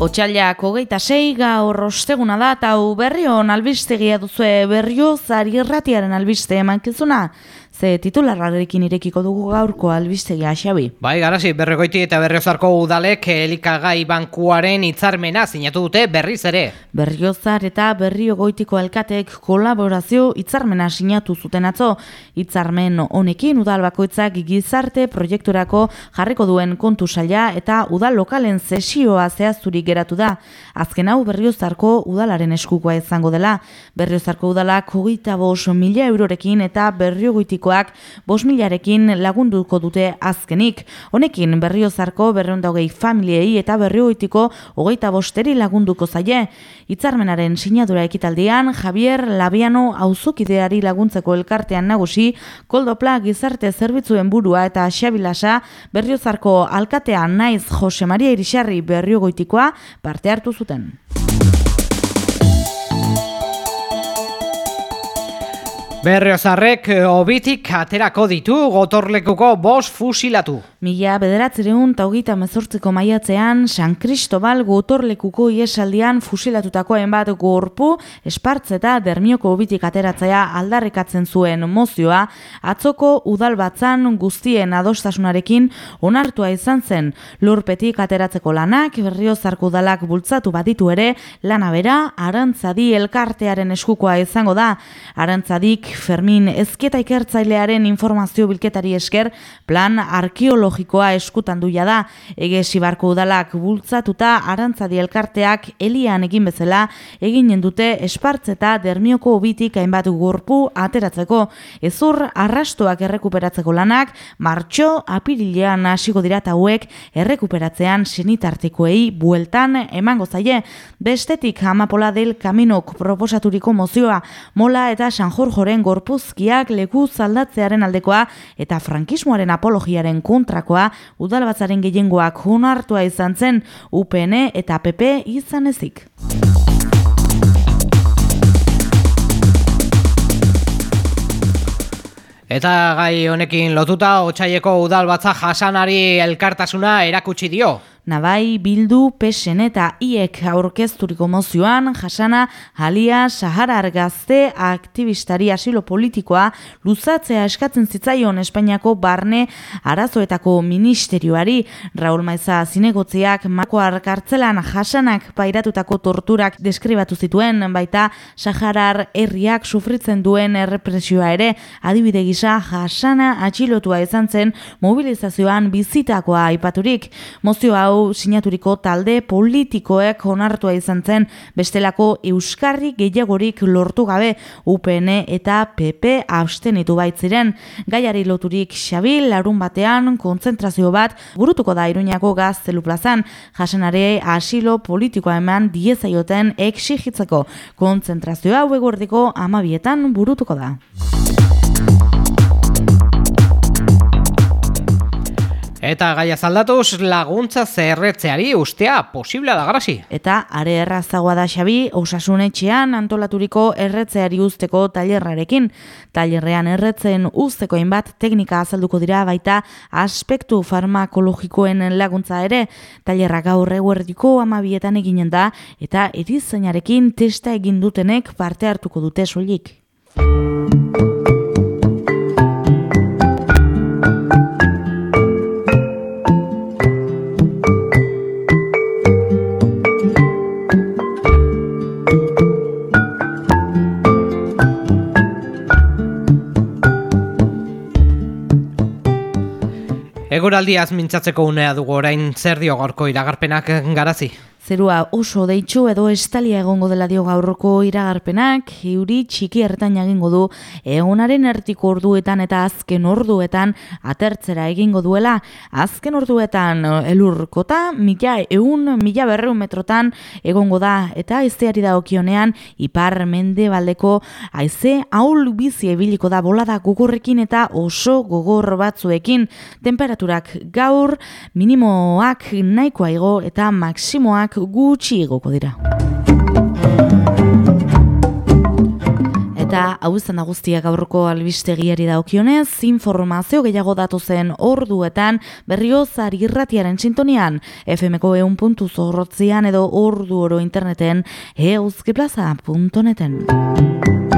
Otsailak hogeita sei gaur osteguna da eta berrion albistegia duzue berrio zari erratiaren albiste emankizuna ze titularrarekin irekiko dugu gaurko albistegia xabi. Bai, garazi, berregoiti eta berriozarko udalek elikagai bankuaren hitzarmena sinatu dute berriz ere. Berriozar eta berriogoitiko elkatek kolaborazio hitzarmena sinatu zuten atzo. Hitzarmen honekin udal bakoitzak gizarte proiekturako jarriko duen kontu saila eta udal lokalen sesioa zehazturik geratu da. Azken hau berriozarko udalaren eskukoa izango dela. Berriozarko udalak hogeita bos mila eurorekin eta berriogoitiko publikoak bos milarekin lagunduko dute azkenik. Honekin berriozarko berreunda hogei familiei eta berrioitiko hogeita bosteri lagunduko zaie. Itzarmenaren sinadura ekitaldian, Javier Labiano auzukideari laguntzeko elkartean nagusi, koldopla gizarte zerbitzuen burua eta xabilasa berriozarko alkatean naiz Jose Maria Irixarri berriogoitikoa parte hartu zuten. Berriozarrek eh, obitik aterako ditu gotorlekuko bos fusilatu. Mila bederatzereun eta hogeita mezortzeko maiatzean San Cristobal gotorlekuko iesaldian fusilatutako enbat gorpu espartze eta dermioko obitik ateratzea aldarrekatzen zuen mozioa atzoko udalbatzan guztien adostasunarekin onartua izan zen lurpetik ateratzeko lanak berriozarko udalak bultzatu baditu ere lana bera arantzadi elkartearen eskukoa izango da arantzadik Fermin ezketa ikertzailearen informazio bilketari esker plan arkeologikoa eskutan duia da. Ege sibarko udalak bultzatuta arantzadi elkarteak elian egin bezala eginen dute espartzeta dermioko obitik hainbat gorpu ateratzeko. Ezur arrastoak errekuperatzeko lanak martxo apirilean hasiko dira hauek errekuperatzean senitartikoei bueltan emango zaie. Bestetik amapola del kaminok proposaturiko mozioa mola eta San Jorjoren gorpuzkiak leku zaldatzearen aldekoa eta frankismoaren apologiaren kontrakoa udalbatzaren gehiengoak honartua izan zen UPN eta PP izan ezik. Eta gai honekin lotuta, otxaieko udalbatza jasanari elkartasuna erakutsi dio. Nabai, Bildu, Pesen eta Iek aurkezturiko mozioan, jasana, Alia, Saharar gazte, aktivistari asilo politikoa, luzatzea eskatzen zitzaion Espainiako barne arazoetako ministerioari, Raul Maiza zinegotziak makoar kartzelan jasanak pairatutako torturak deskribatu zituen, baita Saharar herriak sufritzen duen errepresioa ere, adibide gisa jasana atxilotua izan zen mobilizazioan bizitakoa aipaturik. Mozio hau sinaturiko talde politikoek onartua izan zen bestelako euskarri gehiagorik lortu gabe UPN eta PP abstenitu baitziren. Gaiari loturik Xabil larun batean kontzentrazio bat burutuko da Iruñako gaztelu plazan jasenare asilo politikoa eman diezaioten exigitzeko kontzentrazioa hau egordiko amabietan burutuko da. Eta gaia zaldatuz laguntza zerretzeari ustea posiblea da grasi. Eta are errazagoa da xabi, osasunetxean antolaturiko erretzeari usteko tailerrarekin. Tailerrean erretzen usteko inbat teknika azalduko dira baita aspektu farmakologikoen laguntza ere. Tailerra gaur eguerdiko amabietan eginen da eta erizainarekin testa egin dutenek parte hartuko dute soilik. Eguraldiaz mintzatzeko unea dugu orain zer dio gorko iragarpenak garazi? Zerua oso deitxu edo estalia egongo dela dio gaurroko iragarpenak, euri txiki ertan egingo du egonaren ertiko orduetan eta azken orduetan atertzera egingo duela. Azken orduetan elurkota, mila eun, mila berreun metrotan egongo da. Eta izteari da ipar mende baldeko aize haul bizi ebiliko da bolada gugurrekin eta oso gogor batzuekin. Temperaturak gaur minimoak nahikoa igo eta maksimoak gutxi egoko dira. Eta hau izan da guztiak aurroko albistegiari daukionez, informazio gehiago datu zen orduetan berrio irratiaren sintonian, FMko eun puntu zorrotzian edo ordu oro interneten euskeplaza.neten.